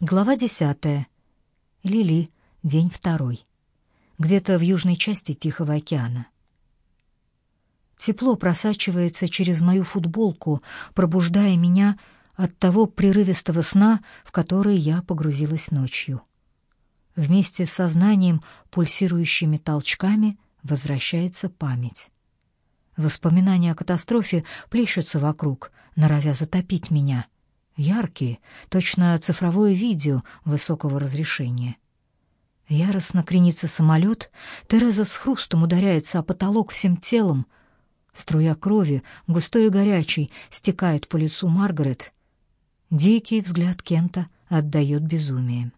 Глава десятая. Лили. День второй. Где-то в южной части Тихого океана. Тепло просачивается через мою футболку, пробуждая меня от того прерывистого сна, в который я погрузилась ночью. Вместе с сознанием, пульсирующими толчками, возвращается память. Воспоминания о катастрофе плещутся вокруг, норовя затопить меня — Яркие, точно цифровое видео высокого разрешения. Яростно кренится самолет, Тереза с хрустом ударяется о потолок всем телом. Струя крови, густой и горячий, стекает по лицу Маргарет. Дикий взгляд Кента отдает безумием.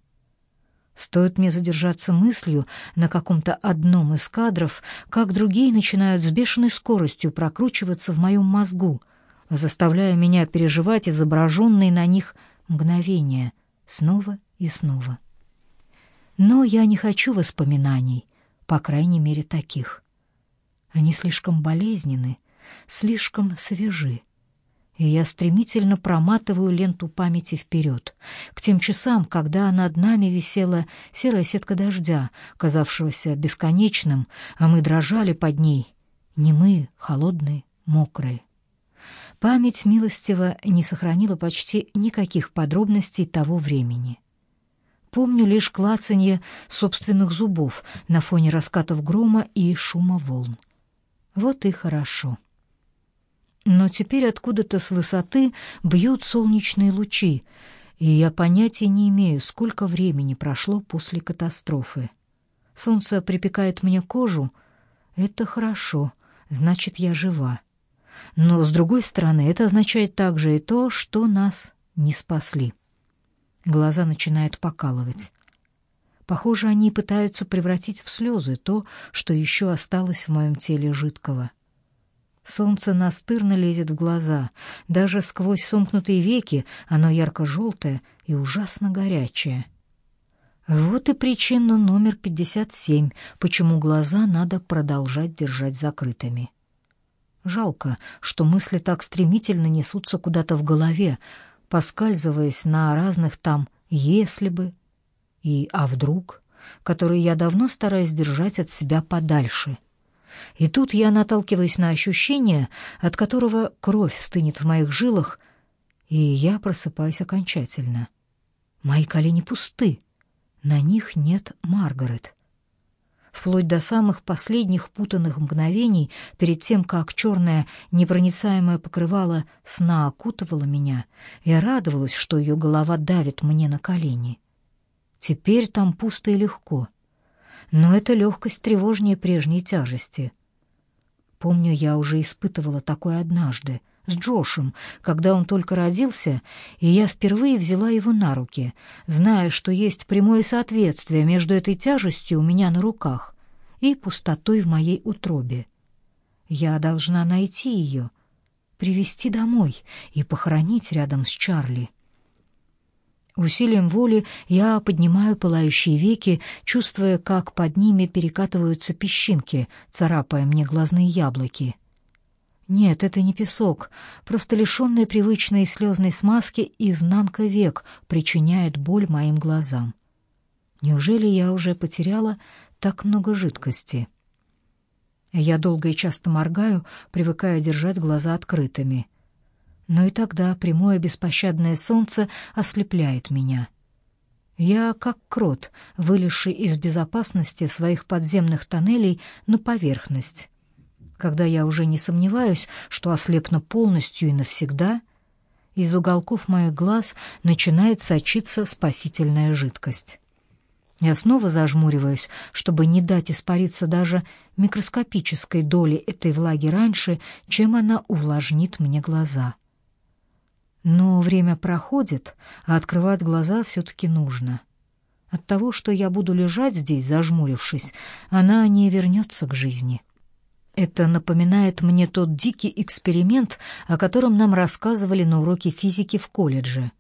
Стоит мне задержаться мыслью на каком-то одном из кадров, как другие начинают с бешеной скоростью прокручиваться в моем мозгу — заставляя меня переживать изображенные на них мгновения снова и снова. Но я не хочу воспоминаний, по крайней мере таких. Они слишком болезненны, слишком свежи. И я стремительно проматываю ленту памяти вперед, к тем часам, когда над нами висела серая сетка дождя, казавшегося бесконечным, а мы дрожали под ней, немые, холодные, мокрые. Память милостиво не сохранила почти никаких подробностей того времени. Помню лишь клацанье собственных зубов на фоне раскатов грома и шума волн. Вот и хорошо. Но теперь откуда-то с высоты бьют солнечные лучи, и я понятия не имею, сколько времени прошло после катастрофы. Солнце припекает мне кожу. Это хорошо, значит, я жива. Но, с другой стороны, это означает также и то, что нас не спасли. Глаза начинают покалывать. Похоже, они пытаются превратить в слезы то, что еще осталось в моем теле жидкого. Солнце настырно лезет в глаза. Даже сквозь сомкнутые веки оно ярко-желтое и ужасно горячее. Вот и причина номер 57, почему глаза надо продолжать держать закрытыми. Жалко, что мысли так стремительно несутся куда-то в голове, поскальзываясь на разных там «если бы» и «а вдруг», которые я давно стараюсь держать от себя подальше. И тут я наталкиваюсь на ощущение, от которого кровь стынет в моих жилах, и я просыпаюсь окончательно. Мои колени пусты, на них нет Маргарет вплоть до самых последних путанных мгновений перед тем, как черное непроницаемое покрывало сна окутывало меня, я радовалась, что ее голова давит мне на колени. Теперь там пусто и легко, но эта легкость тревожнее прежней тяжести. Помню, я уже испытывала такое однажды — с Джошем, когда он только родился, и я впервые взяла его на руки, зная, что есть прямое соответствие между этой тяжестью у меня на руках и пустотой в моей утробе. Я должна найти ее, привести домой и похоронить рядом с Чарли. Усилием воли я поднимаю пылающие веки, чувствуя, как под ними перекатываются песчинки, царапая мне глазные яблоки. Нет, это не песок, просто лишенная привычной слезной смазки изнанка век причиняет боль моим глазам. Неужели я уже потеряла так много жидкости? Я долго и часто моргаю, привыкая держать глаза открытыми. Но и тогда прямое беспощадное солнце ослепляет меня. Я как крот, вылезший из безопасности своих подземных тоннелей на поверхность когда я уже не сомневаюсь, что ослепну полностью и навсегда, из уголков моих глаз начинает сочиться спасительная жидкость. Я снова зажмуриваюсь, чтобы не дать испариться даже микроскопической доли этой влаги раньше, чем она увлажнит мне глаза. Но время проходит, а открывать глаза все-таки нужно. От того, что я буду лежать здесь, зажмурившись, она не вернется к жизни. Это напоминает мне тот дикий эксперимент, о котором нам рассказывали на уроке физики в колледже.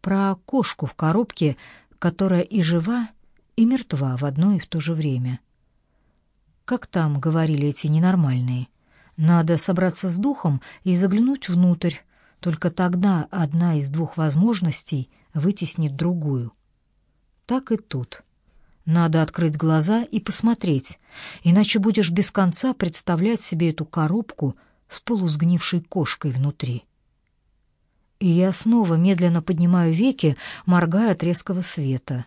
Про кошку в коробке, которая и жива, и мертва в одно и в то же время. Как там говорили эти ненормальные? Надо собраться с духом и заглянуть внутрь, Только тогда одна из двух возможностей вытеснит другую. Так и тут. Надо открыть глаза и посмотреть, иначе будешь без конца представлять себе эту коробку с полусгнившей кошкой внутри. И я снова медленно поднимаю веки, моргая от резкого света.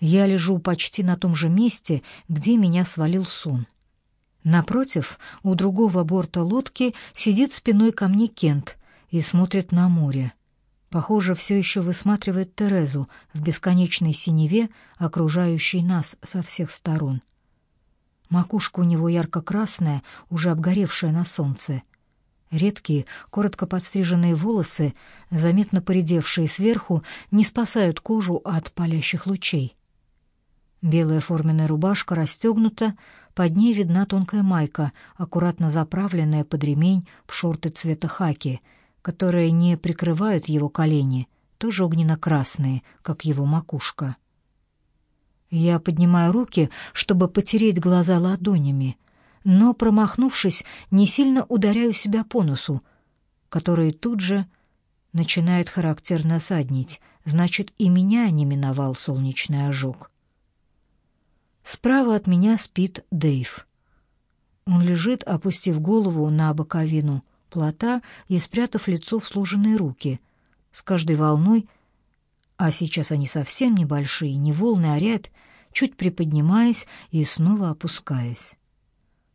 Я лежу почти на том же месте, где меня свалил сон. Напротив, у другого борта лодки сидит спиной ко мне Кент и смотрит на море. Похоже, все еще высматривает Терезу в бесконечной синеве, окружающей нас со всех сторон. Макушка у него ярко-красная, уже обгоревшая на солнце. Редкие, коротко подстриженные волосы, заметно поредевшие сверху, не спасают кожу от палящих лучей. Белая форменная рубашка расстегнута, под ней видна тонкая майка, аккуратно заправленная под ремень в шорты цвета хаки, которые не прикрывают его колени, тоже огненно-красные, как его макушка. Я поднимаю руки, чтобы потереть глаза ладонями, но, промахнувшись, не сильно ударяю себя по носу, который тут же начинает характерно саднить, значит, и меня не миновал солнечный ожог. Справа от меня спит Дэйв. Он лежит, опустив голову на боковину плота и спрятав лицо в сложенные руки. С каждой волной, а сейчас они совсем небольшие, не волны, а рябь, чуть приподнимаясь и снова опускаясь.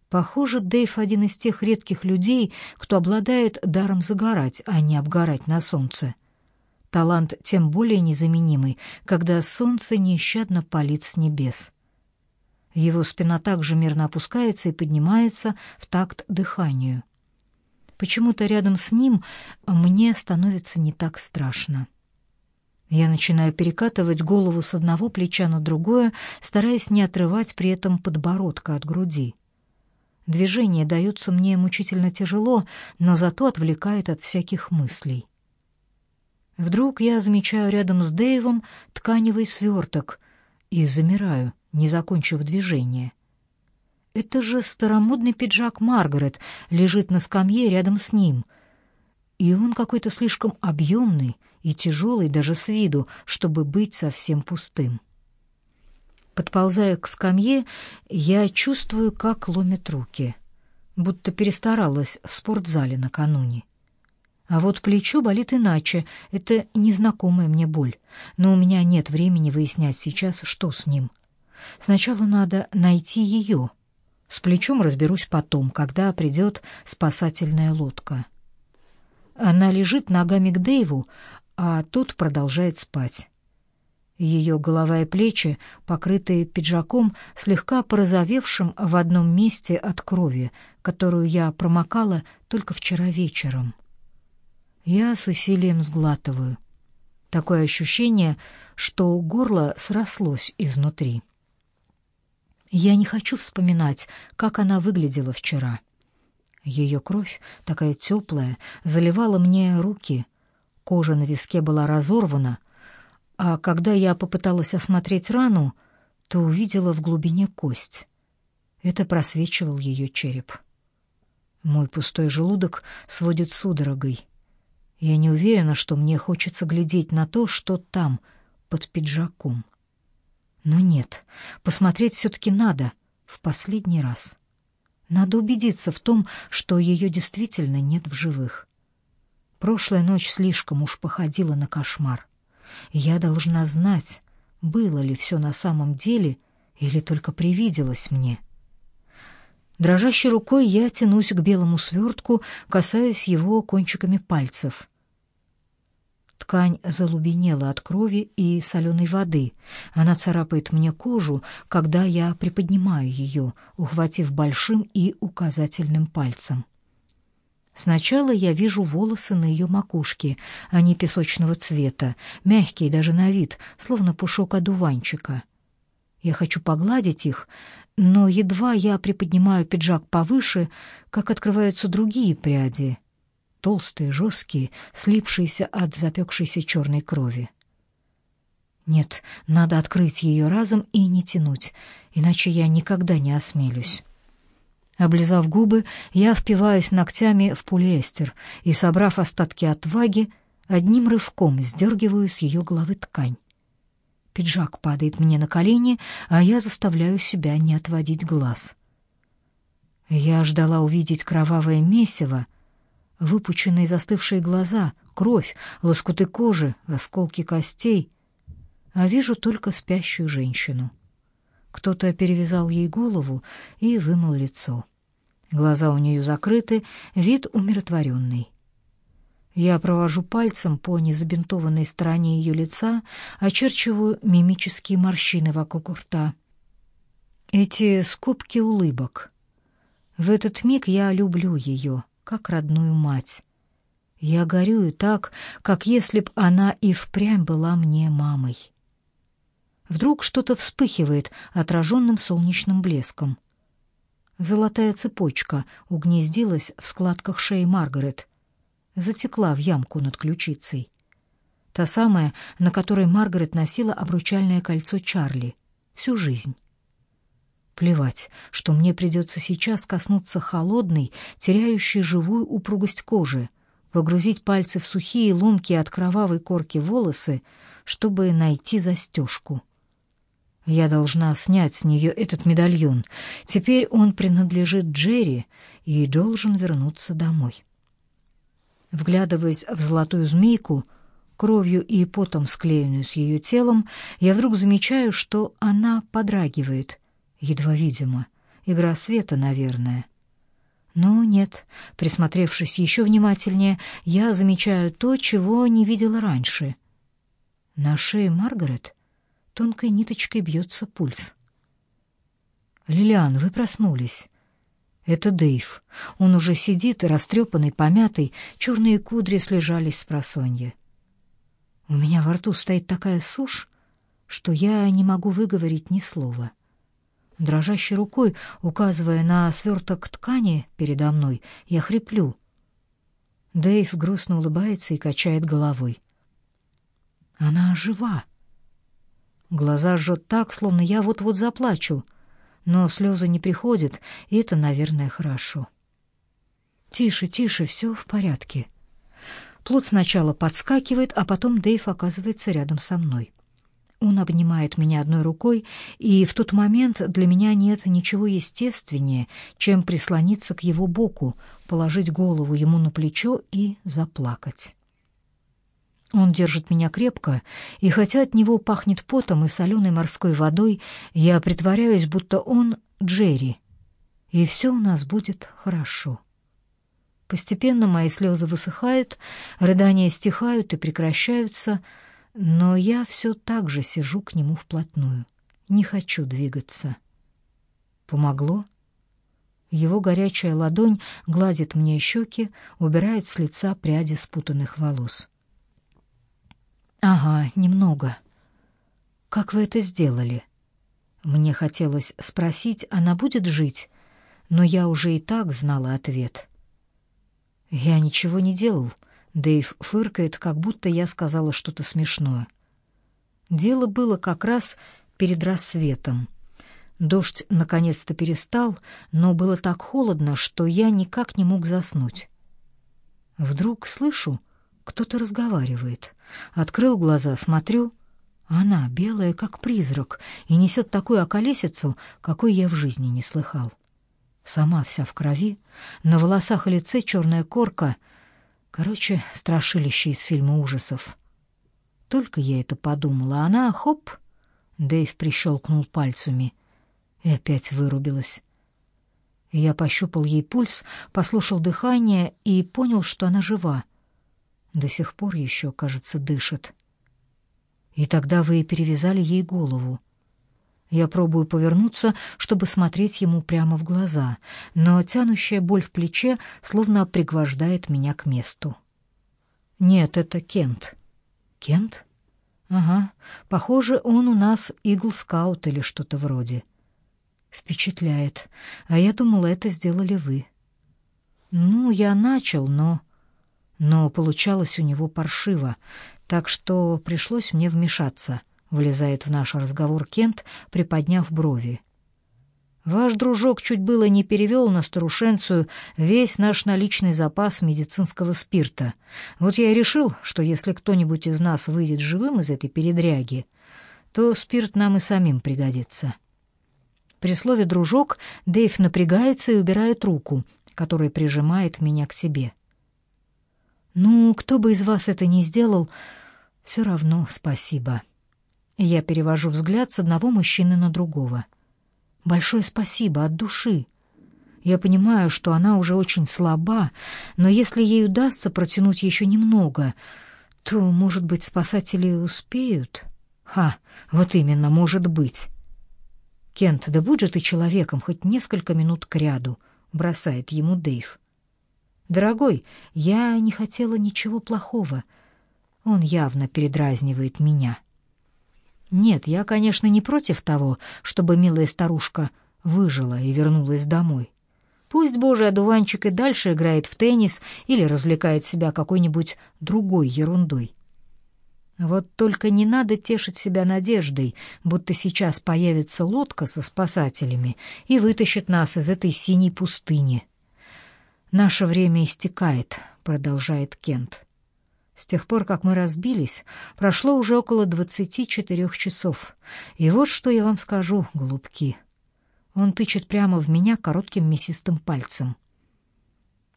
Похоже, Дэйв один из тех редких людей, кто обладает даром загорать, а не обгорать на солнце. Талант тем более незаменимый, когда солнце нещадно палит с небес. Его спина также мерно опускается и поднимается в такт дыханию. Почему-то рядом с ним мне становится не так страшно. Я начинаю перекатывать голову с одного плеча на другое, стараясь не отрывать при этом подбородка от груди. Движение дается мне мучительно тяжело, но зато отвлекает от всяких мыслей. Вдруг я замечаю рядом с Дэйвом тканевый сверток и замираю — не закончив движение. Это же старомодный пиджак Маргарет лежит на скамье рядом с ним. И он какой-то слишком объемный и тяжелый даже с виду, чтобы быть совсем пустым. Подползая к скамье, я чувствую, как ломят руки, будто перестаралась в спортзале накануне. А вот плечо болит иначе, это незнакомая мне боль, но у меня нет времени выяснять сейчас, что с ним. Сначала надо найти ее. С плечом разберусь потом, когда придет спасательная лодка. Она лежит ногами к Дэйву, а тот продолжает спать. Ее голова и плечи, покрытые пиджаком, слегка порозовевшим в одном месте от крови, которую я промокала только вчера вечером. Я с усилием сглатываю. Такое ощущение, что горло срослось изнутри. Я не хочу вспоминать, как она выглядела вчера. Ее кровь, такая теплая, заливала мне руки. Кожа на виске была разорвана, а когда я попыталась осмотреть рану, то увидела в глубине кость. Это просвечивал ее череп. Мой пустой желудок сводит судорогой. Я не уверена, что мне хочется глядеть на то, что там, под пиджаком. Но нет, посмотреть все-таки надо, в последний раз. Надо убедиться в том, что ее действительно нет в живых. Прошлая ночь слишком уж походила на кошмар. Я должна знать, было ли все на самом деле или только привиделось мне. Дрожащей рукой я тянусь к белому свертку, касаясь его кончиками пальцев. Ткань залубенела от крови и соленой воды. Она царапает мне кожу, когда я приподнимаю ее, ухватив большим и указательным пальцем. Сначала я вижу волосы на ее макушке, они песочного цвета, мягкие даже на вид, словно пушок одуванчика. Я хочу погладить их, но едва я приподнимаю пиджак повыше, как открываются другие пряди — толстые, жесткие, слипшиеся от запекшейся черной крови. Нет, надо открыть ее разом и не тянуть, иначе я никогда не осмелюсь. Облизав губы, я впиваюсь ногтями в полиэстер и, собрав остатки отваги, одним рывком сдергиваю с ее головы ткань. Пиджак падает мне на колени, а я заставляю себя не отводить глаз. Я ждала увидеть кровавое месиво, выпученные застывшие глаза, кровь, лоскуты кожи, осколки костей, а вижу только спящую женщину. Кто-то перевязал ей голову и вымыл лицо. Глаза у нее закрыты, вид умиротворенный. Я провожу пальцем по незабинтованной стороне ее лица, очерчиваю мимические морщины вокруг рта. Эти скобки улыбок. В этот миг я люблю ее, как родную мать. Я горюю так, как если б она и впрямь была мне мамой. Вдруг что-то вспыхивает отраженным солнечным блеском — Золотая цепочка угнездилась в складках шеи Маргарет, затекла в ямку над ключицей. Та самая, на которой Маргарет носила обручальное кольцо Чарли всю жизнь. Плевать, что мне придется сейчас коснуться холодной, теряющей живую упругость кожи, погрузить пальцы в сухие, ломкие от кровавой корки волосы, чтобы найти застежку. Я должна снять с нее этот медальон. Теперь он принадлежит Джерри и должен вернуться домой. Вглядываясь в золотую змейку, кровью и потом склеенную с ее телом, я вдруг замечаю, что она подрагивает, едва видимо. Игра света, наверное. Но нет, присмотревшись еще внимательнее, я замечаю то, чего не видела раньше. На шее Маргарет — Тонкой ниточкой бьется пульс. «Лилиан, вы проснулись». Это Дэйв. Он уже сидит, растрепанный, помятый, черные кудри слежались с просонья. У меня во рту стоит такая сушь, что я не могу выговорить ни слова. Дрожащей рукой, указывая на сверток ткани передо мной, я хриплю. Дэйв грустно улыбается и качает головой. «Она жива!» Глаза жжет так, словно я вот-вот заплачу. Но слезы не приходят, и это, наверное, хорошо. Тише, тише, все в порядке. Плут сначала подскакивает, а потом Дэйв оказывается рядом со мной. Он обнимает меня одной рукой, и в тот момент для меня нет ничего естественнее, чем прислониться к его боку, положить голову ему на плечо и заплакать. Он держит меня крепко, и хотя от него пахнет потом и соленой морской водой, я притворяюсь, будто он Джерри, и все у нас будет хорошо. Постепенно мои слезы высыхают, рыдания стихают и прекращаются, но я все так же сижу к нему вплотную, не хочу двигаться. Помогло? Его горячая ладонь гладит мне щеки, убирает с лица пряди спутанных волос. Ага, немного. Как вы это сделали? Мне хотелось спросить, она будет жить, но я уже и так знала ответ. Я ничего не делал. Дэйв фыркает, как будто я сказала что-то смешное. Дело было как раз перед рассветом. Дождь наконец-то перестал, но было так холодно, что я никак не мог заснуть. Вдруг слышу, кто-то разговаривает. Открыл глаза, смотрю. Она белая, как призрак, и несет такую околесицу, какой я в жизни не слыхал. Сама вся в крови, на волосах и лице черная корка. Короче, страшилище из фильма ужасов. Только я это подумала, она хоп, Дэйв прищелкнул пальцами и опять вырубилась. Я пощупал ей пульс, послушал дыхание и понял, что она жива. До сих пор еще, кажется, дышит. И тогда вы перевязали ей голову. Я пробую повернуться, чтобы смотреть ему прямо в глаза, но тянущая боль в плече словно пригвождает меня к месту. Нет, это Кент. Кент? Ага, похоже, он у нас игл-скаут или что-то вроде. Впечатляет. А я думала, это сделали вы. Ну, я начал, но но получалось у него паршиво, так что пришлось мне вмешаться, влезает в наш разговор Кент, приподняв брови. Ваш дружок чуть было не перевел на старушенцию весь наш наличный запас медицинского спирта. Вот я и решил, что если кто-нибудь из нас выйдет живым из этой передряги, то спирт нам и самим пригодится. При слове «дружок» Дэйв напрягается и убирает руку, которая прижимает меня к себе. «Ну, кто бы из вас это ни сделал, все равно спасибо». Я перевожу взгляд с одного мужчины на другого — Большое спасибо от души. Я понимаю, что она уже очень слаба, но если ей удастся протянуть еще немного, то, может быть, спасатели успеют? Ха, вот именно, может быть. Кент, да будь же ты человеком хоть несколько минут кряду, бросает ему Дэйв. Дорогой, я не хотела ничего плохого. Он явно передразнивает меня. Нет, я, конечно, не против того, чтобы милая старушка выжила и вернулась домой. Пусть божий одуванчик и дальше играет в теннис или развлекает себя какой-нибудь другой ерундой. Вот только не надо тешить себя надеждой, будто сейчас появится лодка со спасателями и вытащит нас из этой синей пустыни. Наше время истекает, продолжает Кент. С тех пор, как мы разбились, прошло уже около двадцати четырех часов. И вот что я вам скажу, голубки. Он тычет прямо в меня коротким мясистым пальцем.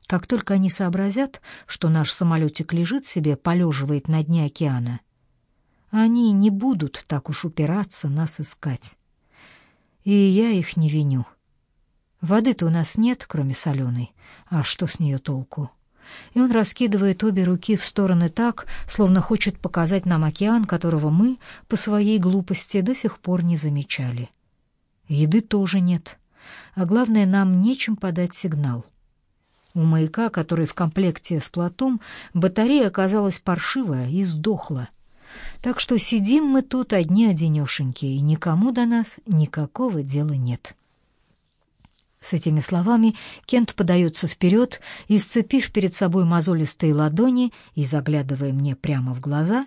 Как только они сообразят, что наш самолетик лежит себе, полеживает на дне океана, они не будут так уж упираться нас искать. И я их не виню. Воды-то у нас нет, кроме соленой. А что с нее толку? — и он раскидывает обе руки в стороны так, словно хочет показать нам океан, которого мы, по своей глупости, до сих пор не замечали. Еды тоже нет, а главное, нам нечем подать сигнал. У маяка, который в комплекте с плотом, батарея оказалась паршивая и сдохла. Так что сидим мы тут одни-одинешеньки, и никому до нас никакого дела нет». С этими словами Кент подается вперед и, сцепив перед собой мозолистые ладони и заглядывая мне прямо в глаза,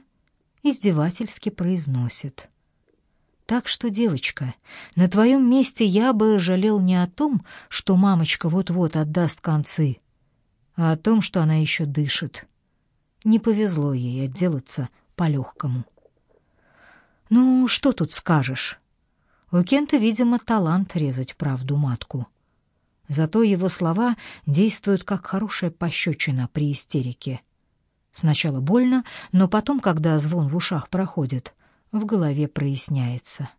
издевательски произносит. «Так что, девочка, на твоем месте я бы жалел не о том, что мамочка вот-вот отдаст концы, а о том, что она еще дышит. Не повезло ей отделаться по-легкому». «Ну, что тут скажешь?» У Кента, видимо, талант резать правду матку. Зато его слова действуют как хорошая пощечина при истерике. Сначала больно, но потом, когда звон в ушах проходит, в голове проясняется.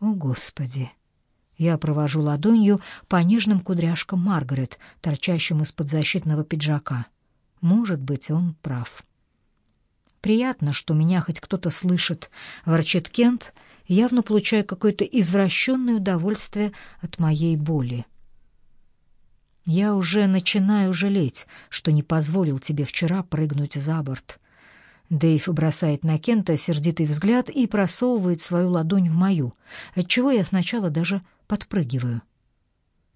О, Господи! Я провожу ладонью по нежным кудряшкам Маргарет, торчащим из-под защитного пиджака. Может быть, он прав. Приятно, что меня хоть кто-то слышит, ворчит Кент — явно получая какое-то извращенное удовольствие от моей боли. Я уже начинаю жалеть, что не позволил тебе вчера прыгнуть за борт. Дэйв бросает на Кента сердитый взгляд и просовывает свою ладонь в мою, отчего я сначала даже подпрыгиваю.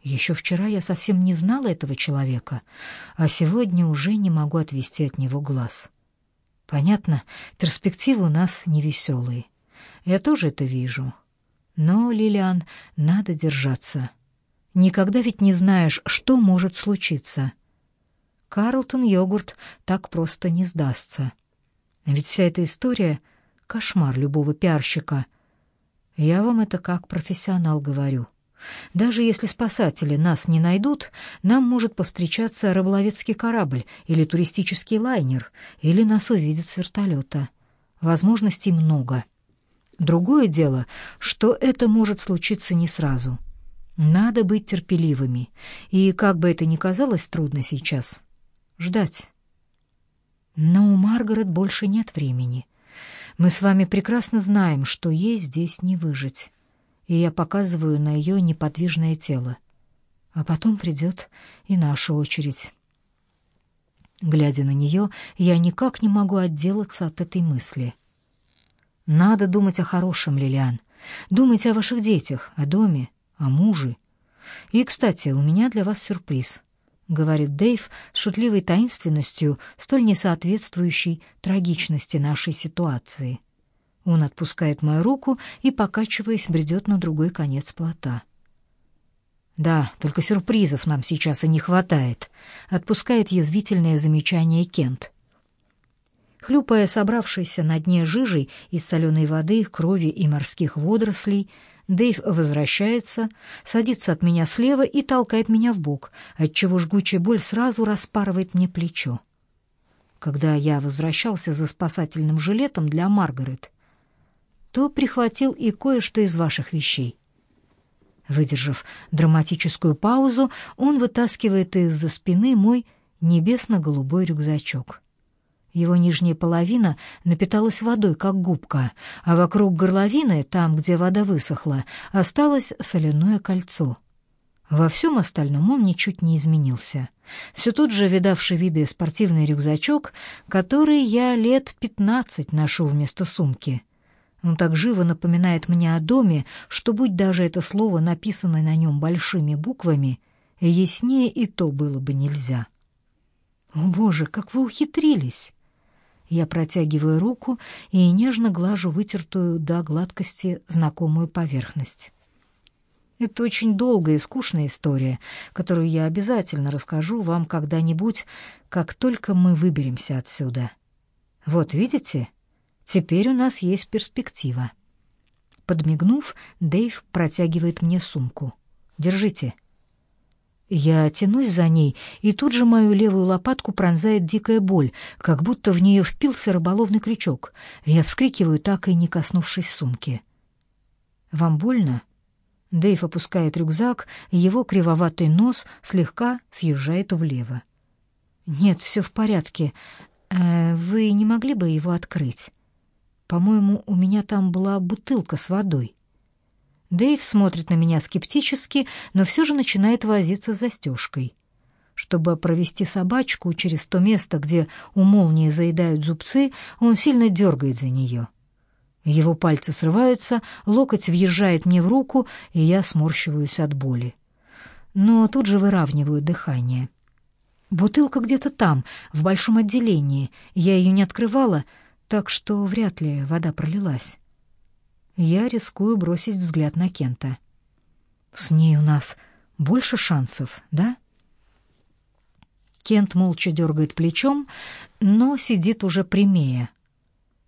Еще вчера я совсем не знала этого человека, а сегодня уже не могу отвести от него глаз. Понятно, перспективы у нас невеселые. Я тоже это вижу. Но, Лилиан, надо держаться. Никогда ведь не знаешь, что может случиться. Карлтон йогурт так просто не сдастся. Ведь вся эта история — кошмар любого пиарщика. Я вам это как профессионал говорю. Даже если спасатели нас не найдут, нам может повстречаться рыболовецкий корабль или туристический лайнер, или нас увидят с вертолета. Возможностей много. Другое дело, что это может случиться не сразу. Надо быть терпеливыми, и, как бы это ни казалось трудно сейчас, ждать. Но у Маргарет больше нет времени. Мы с вами прекрасно знаем, что ей здесь не выжить. И я показываю на ее неподвижное тело. А потом придет и наша очередь. Глядя на нее, я никак не могу отделаться от этой мысли — надо думать о хорошем, Лилиан. Думайте о ваших детях, о доме, о муже. И, кстати, у меня для вас сюрприз, говорит Дэйв с шутливой таинственностью, столь несоответствующей трагичности нашей ситуации. Он отпускает мою руку и, покачиваясь, бредет на другой конец плота. Да, только сюрпризов нам сейчас и не хватает, отпускает язвительное замечание Кент. Хлюпая собравшейся на дне жижей из соленой воды, крови и морских водорослей, Дэйв возвращается, садится от меня слева и толкает меня в бок, отчего жгучая боль сразу распарывает мне плечо. Когда я возвращался за спасательным жилетом для Маргарет, то прихватил и кое-что из ваших вещей. Выдержав драматическую паузу, он вытаскивает из-за спины мой небесно-голубой рюкзачок. Его нижняя половина напиталась водой, как губка, а вокруг горловины, там, где вода высохла, осталось соляное кольцо. Во всем остальном он ничуть не изменился. Все тот же видавший виды спортивный рюкзачок, который я лет пятнадцать ношу вместо сумки. Он так живо напоминает мне о доме, что, будь даже это слово написано на нем большими буквами, яснее и то было бы нельзя. «О, Боже, как вы ухитрились!» Я протягиваю руку и нежно глажу вытертую до гладкости знакомую поверхность. Это очень долгая и скучная история, которую я обязательно расскажу вам когда-нибудь, как только мы выберемся отсюда. Вот видите, теперь у нас есть перспектива. Подмигнув, Дэйв протягивает мне сумку. Держите. Я тянусь за ней, и тут же мою левую лопатку пронзает дикая боль, как будто в нее впился рыболовный крючок. Я вскрикиваю, так и не коснувшись сумки. «Вам больно?» Дэйв опускает рюкзак, его кривоватый нос слегка съезжает влево. «Нет, все в порядке. Э, вы не могли бы его открыть? По-моему, у меня там была бутылка с водой». Дэйв смотрит на меня скептически, но все же начинает возиться с застежкой. Чтобы провести собачку через то место, где у молнии заедают зубцы, он сильно дергает за нее. Его пальцы срываются, локоть въезжает мне в руку, и я сморщиваюсь от боли. Но тут же выравниваю дыхание. Бутылка где-то там, в большом отделении. Я ее не открывала, так что вряд ли вода пролилась. Я рискую бросить взгляд на Кента. С ней у нас больше шансов, да? Кент молча дергает плечом, но сидит уже прямее,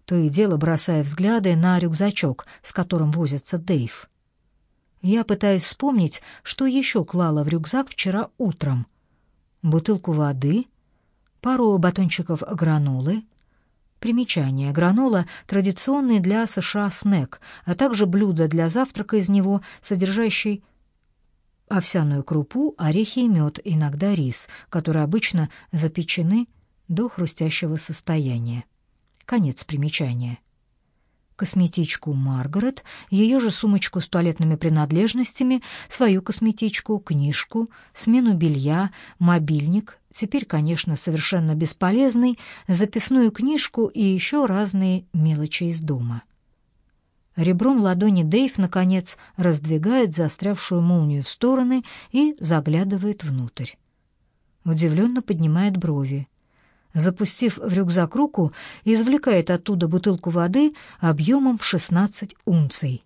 то и дело бросая взгляды на рюкзачок, с которым возится Дэйв. Я пытаюсь вспомнить, что еще клала в рюкзак вчера утром. Бутылку воды, пару батончиков гранолы — Примечание. Гранола – традиционный для США снэк, а также блюдо для завтрака из него, содержащий овсяную крупу, орехи и мед, иногда рис, которые обычно запечены до хрустящего состояния. Конец примечания косметичку Маргарет, ее же сумочку с туалетными принадлежностями, свою косметичку, книжку, смену белья, мобильник, теперь, конечно, совершенно бесполезный, записную книжку и еще разные мелочи из дома. Ребром ладони Дэйв, наконец, раздвигает застрявшую молнию в стороны и заглядывает внутрь. Удивленно поднимает брови запустив в рюкзак руку, извлекает оттуда бутылку воды объемом в 16 унций.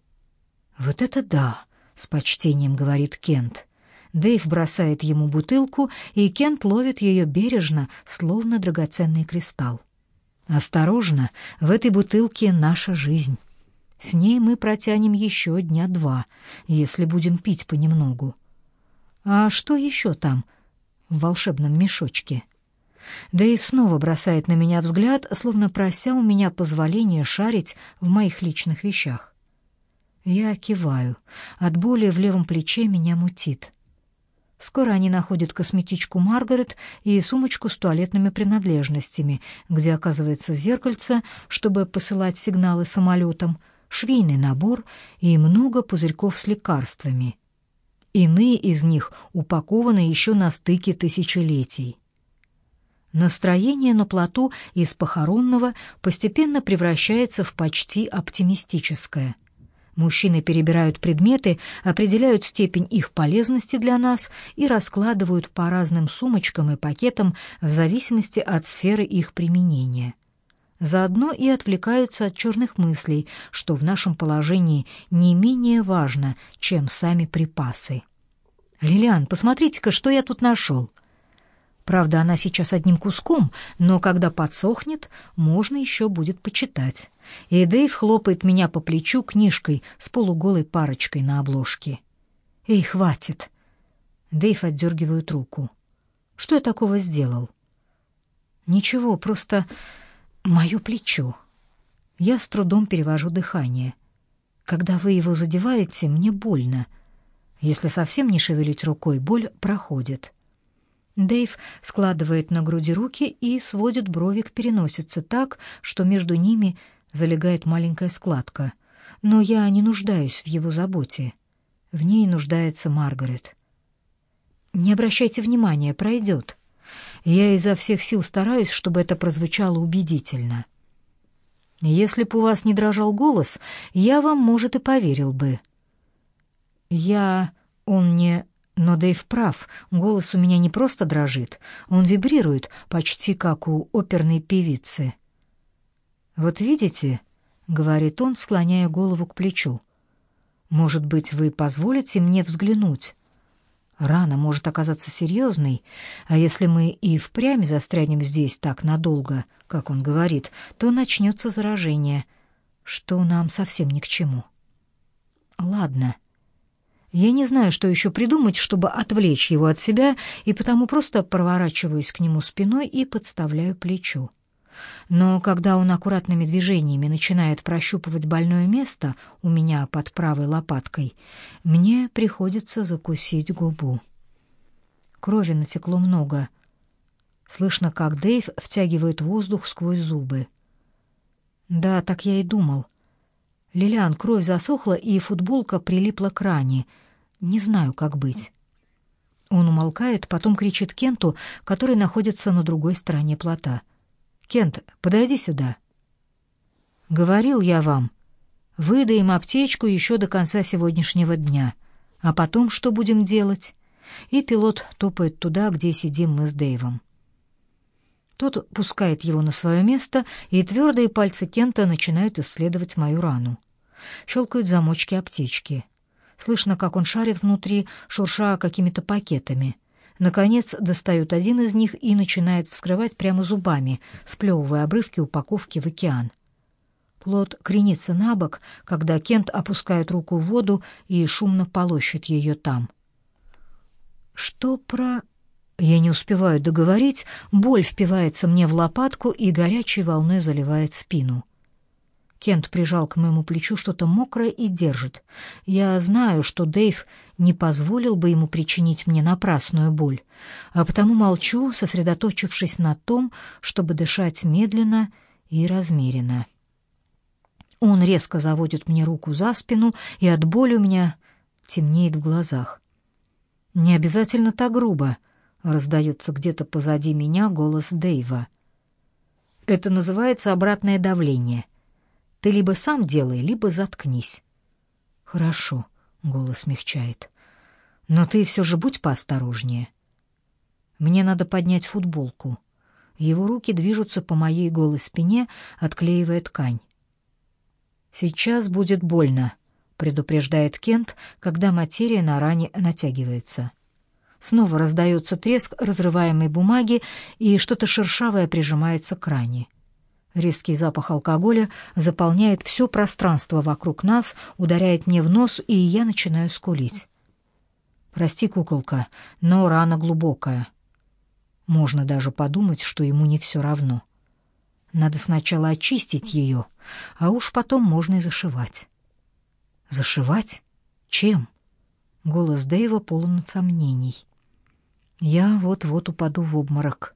«Вот это да!» — с почтением говорит Кент. Дэйв бросает ему бутылку, и Кент ловит ее бережно, словно драгоценный кристалл. «Осторожно, в этой бутылке наша жизнь. С ней мы протянем еще дня два, если будем пить понемногу. А что еще там в волшебном мешочке?» И снова бросает на меня взгляд, словно прося у меня позволения шарить в моих личных вещах. Я киваю. От боли в левом плече меня мутит. Скоро они находят косметичку Маргарет и сумочку с туалетными принадлежностями, где оказывается зеркальце, чтобы посылать сигналы самолетам, швейный набор и много пузырьков с лекарствами. Иные из них упакованы еще на стыке тысячелетий. Настроение на плоту из похоронного постепенно превращается в почти оптимистическое. Мужчины перебирают предметы, определяют степень их полезности для нас и раскладывают по разным сумочкам и пакетам в зависимости от сферы их применения. Заодно и отвлекаются от черных мыслей, что в нашем положении не менее важно, чем сами припасы. «Лилиан, посмотрите-ка, что я тут нашел!» Правда, она сейчас одним куском, но когда подсохнет, можно еще будет почитать. И Дэйв хлопает меня по плечу книжкой с полуголой парочкой на обложке. «Эй, хватит!» Дэйв отдергивает руку. «Что я такого сделал?» «Ничего, просто мое плечо». Я с трудом перевожу дыхание. Когда вы его задеваете, мне больно. Если совсем не шевелить рукой, боль проходит. Дэйв складывает на груди руки и сводит брови к переносице так, что между ними залегает маленькая складка. Но я не нуждаюсь в его заботе. В ней нуждается Маргарет. Не обращайте внимания, пройдет. Я изо всех сил стараюсь, чтобы это прозвучало убедительно. Если бы у вас не дрожал голос, я вам, может, и поверил бы. Я... Он не... Но Дэйв прав, голос у меня не просто дрожит, он вибрирует, почти как у оперной певицы. «Вот видите», — говорит он, склоняя голову к плечу, — «может быть, вы позволите мне взглянуть?» Рана может оказаться серьезной, а если мы и впрямь застрянем здесь так надолго, как он говорит, то начнется заражение, что нам совсем ни к чему. Ладно, — я не знаю, что еще придумать, чтобы отвлечь его от себя, и потому просто проворачиваюсь к нему спиной и подставляю плечо. Но когда он аккуратными движениями начинает прощупывать больное место у меня под правой лопаткой, мне приходится закусить губу. Крови натекло много. Слышно, как Дэйв втягивает воздух сквозь зубы. Да, так я и думал. Лилиан, кровь засохла, и футболка прилипла к ране. Не знаю, как быть. Он умолкает, потом кричит Кенту, который находится на другой стороне плота. «Кент, подойди сюда». «Говорил я вам. Выдаем аптечку еще до конца сегодняшнего дня. А потом что будем делать?» И пилот топает туда, где сидим мы с Дэйвом. Тот пускает его на свое место, и твердые пальцы Кента начинают исследовать мою рану. Щелкают замочки аптечки. Слышно, как он шарит внутри, шурша какими-то пакетами. Наконец достает один из них и начинает вскрывать прямо зубами, сплевывая обрывки упаковки в океан. Плод кренится на бок, когда Кент опускает руку в воду и шумно полощет ее там. «Что про...» Я не успеваю договорить, боль впивается мне в лопатку и горячей волной заливает спину. Кент прижал к моему плечу что-то мокрое и держит. Я знаю, что Дэйв не позволил бы ему причинить мне напрасную боль, а потому молчу, сосредоточившись на том, чтобы дышать медленно и размеренно. Он резко заводит мне руку за спину, и от боли у меня темнеет в глазах. Не обязательно так грубо —— раздается где-то позади меня голос Дэйва. «Это называется обратное давление. Ты либо сам делай, либо заткнись». «Хорошо», — голос смягчает. «Но ты все же будь поосторожнее. Мне надо поднять футболку». Его руки движутся по моей голой спине, отклеивая ткань. «Сейчас будет больно», — предупреждает Кент, когда материя на ране натягивается. Снова раздается треск разрываемой бумаги, и что-то шершавое прижимается к ране. Резкий запах алкоголя заполняет все пространство вокруг нас, ударяет мне в нос, и я начинаю скулить. «Прости, куколка, но рана глубокая. Можно даже подумать, что ему не все равно. Надо сначала очистить ее, а уж потом можно и зашивать». «Зашивать? Чем?» Голос Дэйва полон сомнений. Я вот-вот упаду в обморок.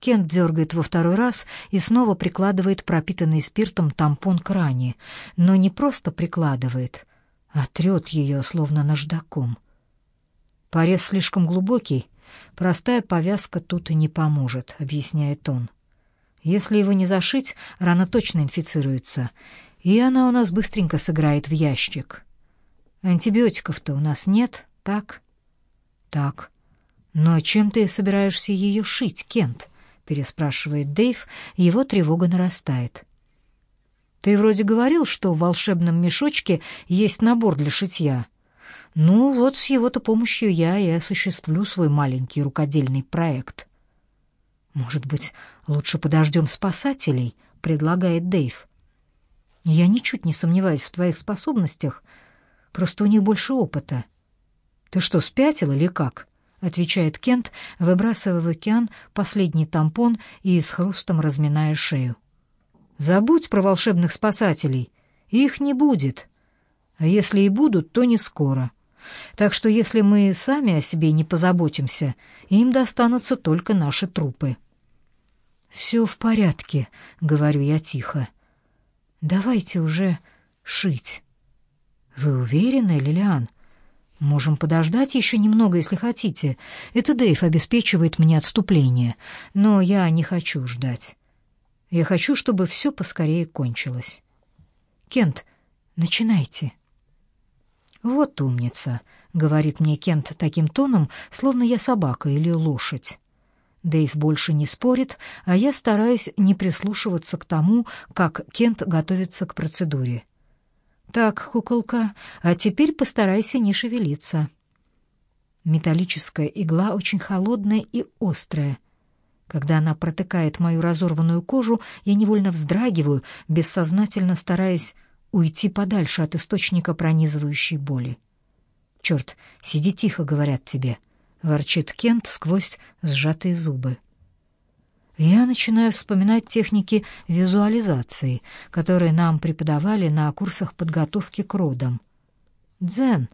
Кент дергает во второй раз и снова прикладывает пропитанный спиртом тампон к ране, но не просто прикладывает, а трет ее, словно наждаком. Порез слишком глубокий, простая повязка тут и не поможет, объясняет он. Если его не зашить, рана точно инфицируется, и она у нас быстренько сыграет в ящик. Антибиотиков-то у нас нет, так? Так. «Но чем ты собираешься ее шить, Кент?» — переспрашивает Дэйв, его тревога нарастает. «Ты вроде говорил, что в волшебном мешочке есть набор для шитья. Ну, вот с его-то помощью я и осуществлю свой маленький рукодельный проект. Может быть, лучше подождем спасателей, предлагает Дэйв. Я ничуть не сомневаюсь в твоих способностях, просто у них больше опыта. Ты что, спятил или как? Отвечает Кент, выбрасывая в океан последний тампон и с хрустом разминая шею. Забудь про волшебных спасателей, их не будет. А если и будут, то не скоро. Так что если мы сами о себе не позаботимся, им достанутся только наши трупы. «Все в порядке», — говорю я тихо. «Давайте уже шить». «Вы уверены, Лилиан?» «Можем подождать еще немного, если хотите. Это Дэйв обеспечивает мне отступление, но я не хочу ждать. Я хочу, чтобы все поскорее кончилось. Кент, начинайте». «Вот умница», — говорит мне Кент таким тоном, словно я собака или лошадь. Дэйв больше не спорит, а я стараюсь не прислушиваться к тому, как Кент готовится к процедуре. «Так, куколка, а теперь постарайся не шевелиться». Металлическая игла очень холодная и острая. Когда она протыкает мою разорванную кожу, я невольно вздрагиваю, бессознательно стараясь уйти подальше от источника пронизывающей боли. «Черт, сиди тихо», — говорят тебе, — ворчит Кент сквозь сжатые зубы. Я начинаю вспоминать техники визуализации, которые нам преподавали на курсах подготовки к родам. Дзен.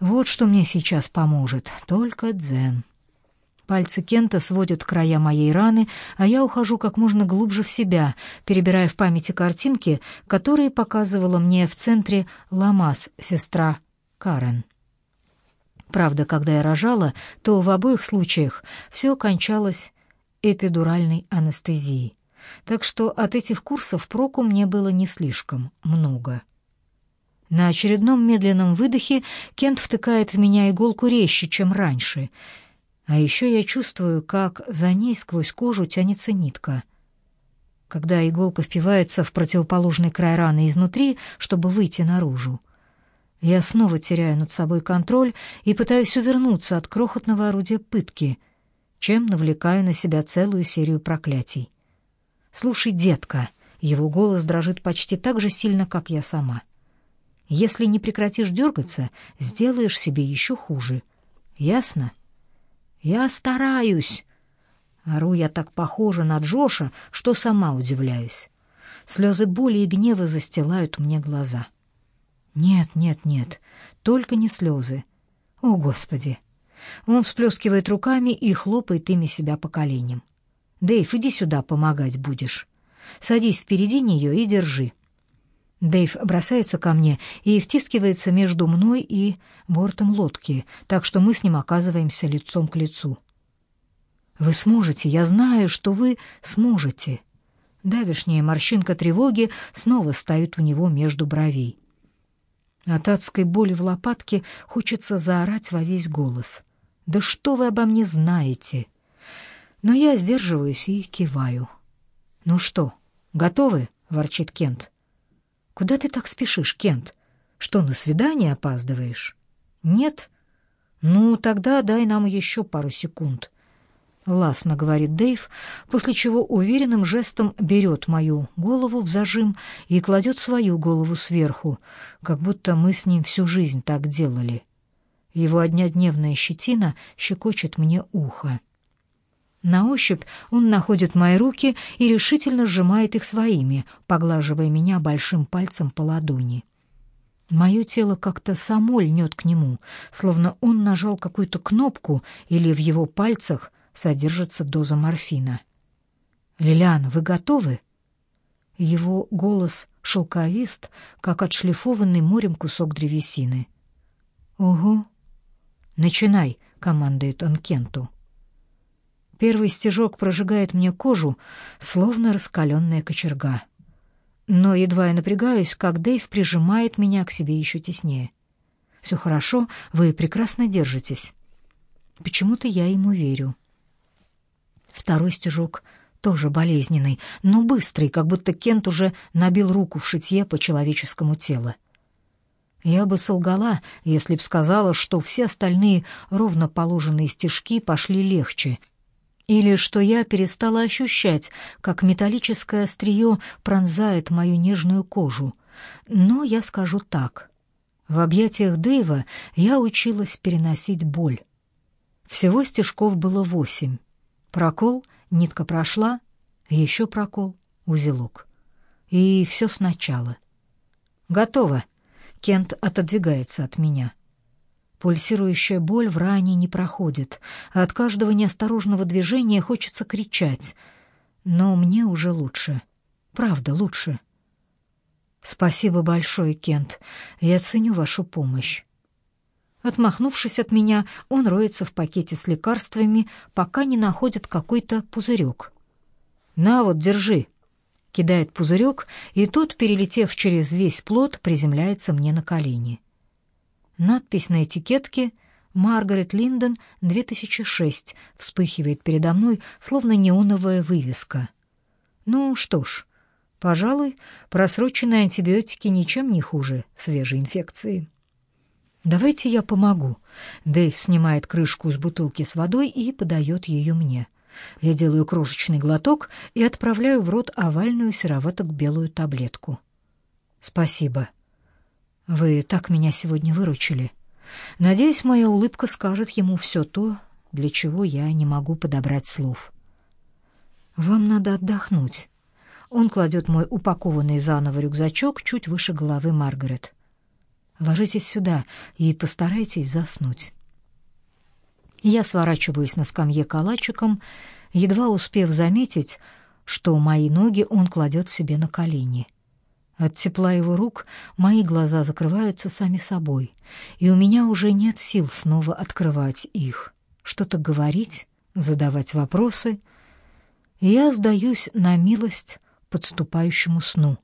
Вот что мне сейчас поможет, только дзен. Пальцы Кента сводят края моей раны, а я ухожу как можно глубже в себя, перебирая в памяти картинки, которые показывала мне в центре Ламас, сестра Карен. Правда, когда я рожала, то в обоих случаях все кончалось эпидуральной анестезией. Так что от этих курсов проку мне было не слишком много. На очередном медленном выдохе Кент втыкает в меня иголку резче, чем раньше — а еще я чувствую, как за ней сквозь кожу тянется нитка. Когда иголка впивается в противоположный край раны изнутри, чтобы выйти наружу, я снова теряю над собой контроль и пытаюсь увернуться от крохотного орудия пытки, чем навлекаю на себя целую серию проклятий. «Слушай, детка», — его голос дрожит почти так же сильно, как я сама. «Если не прекратишь дергаться, сделаешь себе еще хуже. Ясно?» Я стараюсь. Ору я так похожа на Джоша, что сама удивляюсь. Слезы боли и гнева застилают мне глаза. Нет, нет, нет, только не слезы. О, Господи! Он всплескивает руками и хлопает ими себя по коленям. Дэйв, иди сюда, помогать будешь. Садись впереди нее и держи. Дэйв бросается ко мне и втискивается между мной и бортом лодки, так что мы с ним оказываемся лицом к лицу. «Вы сможете, я знаю, что вы сможете». Давишняя морщинка тревоги снова стоит у него между бровей. От адской боли в лопатке хочется заорать во весь голос. «Да что вы обо мне знаете?» Но я сдерживаюсь и киваю. «Ну что, готовы?» — ворчит Кент. Куда ты так спешишь, Кент? Что, на свидание опаздываешь? Нет? Ну, тогда дай нам еще пару секунд. Ласно говорит Дэйв, после чего уверенным жестом берет мою голову в зажим и кладет свою голову сверху, как будто мы с ним всю жизнь так делали. Его однодневная щетина щекочет мне ухо. На ощупь он находит мои руки и решительно сжимает их своими, поглаживая меня большим пальцем по ладони. Мое тело как-то само льнет к нему, словно он нажал какую-то кнопку или в его пальцах содержится доза морфина. «Лилиан, вы готовы?» Его голос шелковист, как отшлифованный морем кусок древесины. «Угу». «Начинай», — командует он Кенту. Первый стежок прожигает мне кожу, словно раскаленная кочерга. Но едва я напрягаюсь, как Дэйв прижимает меня к себе еще теснее. «Все хорошо, вы прекрасно держитесь». Почему-то я ему верю. Второй стежок тоже болезненный, но быстрый, как будто Кент уже набил руку в шитье по человеческому телу. Я бы солгала, если б сказала, что все остальные ровно положенные стежки пошли легче, или что я перестала ощущать, как металлическое острие пронзает мою нежную кожу. Но я скажу так. В объятиях Дэйва я училась переносить боль. Всего стежков было восемь. Прокол, нитка прошла, еще прокол, узелок. И все сначала. «Готово!» Кент отодвигается от меня. Пульсирующая боль в ране не проходит, а от каждого неосторожного движения хочется кричать. Но мне уже лучше. Правда, лучше. Спасибо большое, Кент. Я ценю вашу помощь. Отмахнувшись от меня, он роется в пакете с лекарствами, пока не находит какой-то пузырек. «На вот, держи!» Кидает пузырек, и тот, перелетев через весь плод, приземляется мне на колени. Надпись на этикетке «Маргарет Линдон, 2006» вспыхивает передо мной, словно неоновая вывеска. Ну что ж, пожалуй, просроченные антибиотики ничем не хуже свежей инфекции. «Давайте я помогу». Дэйв снимает крышку с бутылки с водой и подает ее мне. Я делаю крошечный глоток и отправляю в рот овальную серовато-белую таблетку. «Спасибо. Вы так меня сегодня выручили. Надеюсь, моя улыбка скажет ему все то, для чего я не могу подобрать слов. Вам надо отдохнуть». Он кладет мой упакованный заново рюкзачок чуть выше головы Маргарет. «Ложитесь сюда и постарайтесь заснуть». Я сворачиваюсь на скамье калачиком, едва успев заметить, что мои ноги он кладет себе на колени. От тепла его рук мои глаза закрываются сами собой, и у меня уже нет сил снова открывать их, что-то говорить, задавать вопросы. я сдаюсь на милость подступающему сну,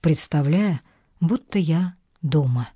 представляя, будто я дома.